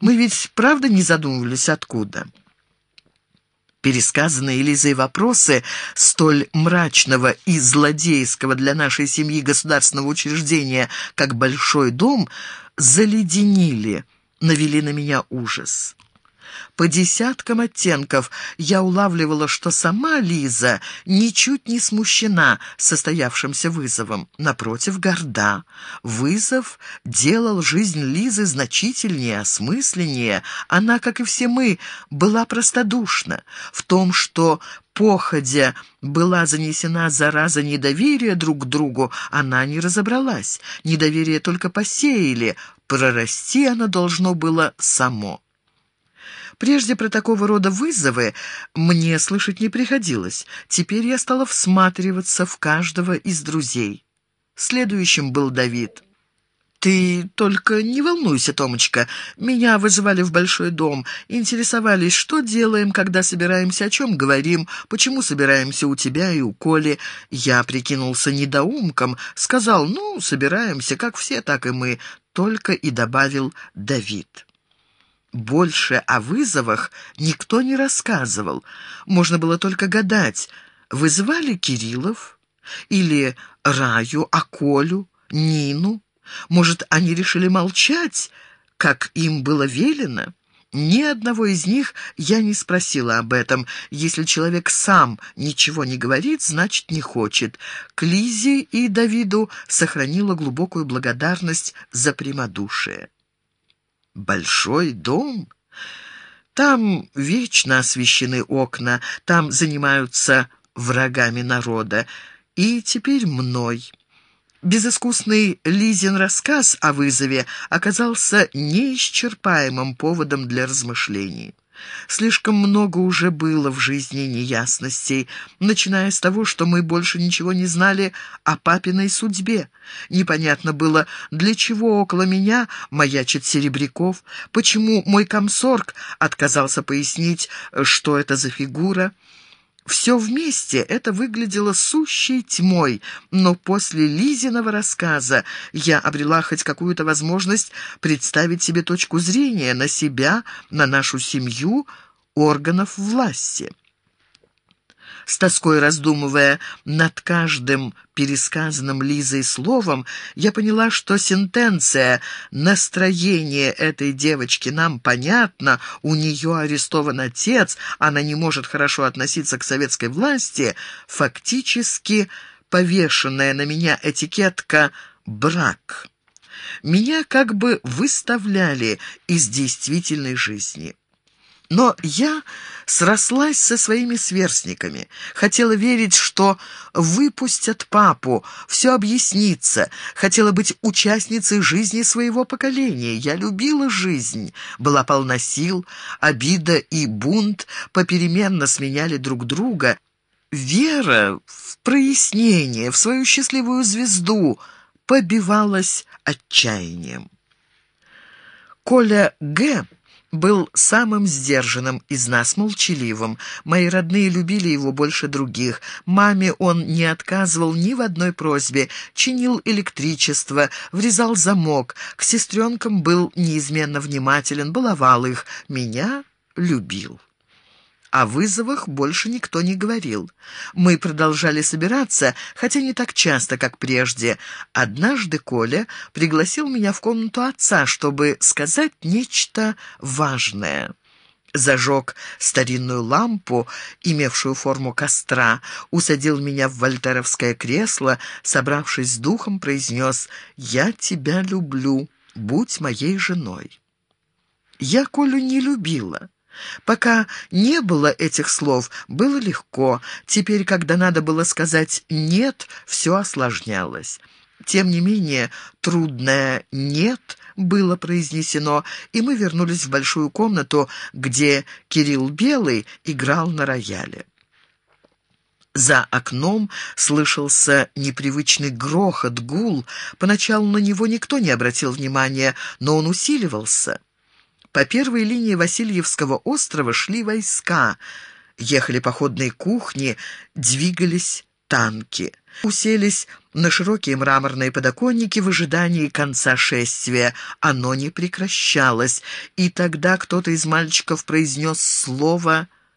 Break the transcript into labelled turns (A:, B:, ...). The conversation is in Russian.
A: Мы ведь правда не задумывались, откуда?» Пересказанные Лизой вопросы столь мрачного и злодейского для нашей семьи государственного учреждения, как Большой дом, заледенили, навели на меня ужас. По десяткам оттенков я улавливала, что сама Лиза ничуть не смущена состоявшимся вызовом. Напротив, горда. Вызов делал жизнь Лизы значительнее, осмысленнее. Она, как и все мы, была простодушна. В том, что походя была занесена зараза недоверия друг к другу, она не разобралась. Недоверие только посеяли, прорасти оно должно было само. Прежде про такого рода вызовы мне слышать не приходилось. Теперь я стала всматриваться в каждого из друзей. Следующим был Давид. «Ты только не волнуйся, Томочка. Меня вызывали в большой дом, интересовались, что делаем, когда собираемся, о чем говорим, почему собираемся у тебя и у Коли. Я прикинулся недоумком, сказал, ну, собираемся, как все, так и мы, только и добавил Давид». Больше о вызовах никто не рассказывал. Можно было только гадать, вызывали Кириллов или Раю, Аколю, Нину. Может, они решили молчать, как им было велено? Ни одного из них я не спросила об этом. Если человек сам ничего не говорит, значит, не хочет. К Лизе и Давиду сохранила глубокую благодарность за прямодушие. Большой дом? Там вечно освещены окна, там занимаются врагами народа. И теперь мной. Безыскусный Лизин рассказ о вызове оказался неисчерпаемым поводом для размышлений. Слишком много уже было в жизни неясностей, начиная с того, что мы больше ничего не знали о папиной судьбе. Непонятно было, для чего около меня маячит Серебряков, почему мой комсорг отказался пояснить, что это за фигура. Все вместе это выглядело сущей тьмой, но после Лизиного рассказа я обрела хоть какую-то возможность представить себе точку зрения на себя, на нашу семью, органов власти. С тоской раздумывая над каждым пересказанным Лизой словом, я поняла, что сентенция «настроение этой девочки нам понятно, у нее арестован отец, она не может хорошо относиться к советской власти» фактически повешенная на меня этикетка «брак». Меня как бы выставляли из действительной жизни. Но я срослась со своими сверстниками, хотела верить, что выпустят папу, все объяснится, хотела быть участницей жизни своего поколения. Я любила жизнь, была полна сил, обида и бунт попеременно сменяли друг друга. Вера в прояснение, в свою счастливую звезду побивалась отчаянием. Коля Г был самым сдержанным из нас, молчаливым. Мои родные любили его больше других. Маме он не отказывал ни в одной просьбе, чинил электричество, врезал замок. К сестренкам был неизменно внимателен, баловал их. Меня любил. О вызовах больше никто не говорил. Мы продолжали собираться, хотя не так часто, как прежде. Однажды Коля пригласил меня в комнату отца, чтобы сказать нечто важное. Зажег старинную лампу, имевшую форму костра, усадил меня в вольтеровское кресло, собравшись с духом, произнес «Я тебя люблю, будь моей женой». Я Колю не любила. Пока не было этих слов, было легко. Теперь, когда надо было сказать «нет», все осложнялось. Тем не менее, трудное «нет» было произнесено, и мы вернулись в большую комнату, где Кирилл Белый играл на рояле. За окном слышался непривычный грохот, гул. Поначалу на него никто не обратил внимания, но он усиливался. По первой линии Васильевского острова шли войска, ехали походные кухни, двигались танки. Уселись на широкие мраморные подоконники в ожидании конца шествия. Оно не прекращалось, и тогда кто-то из мальчиков произнес слово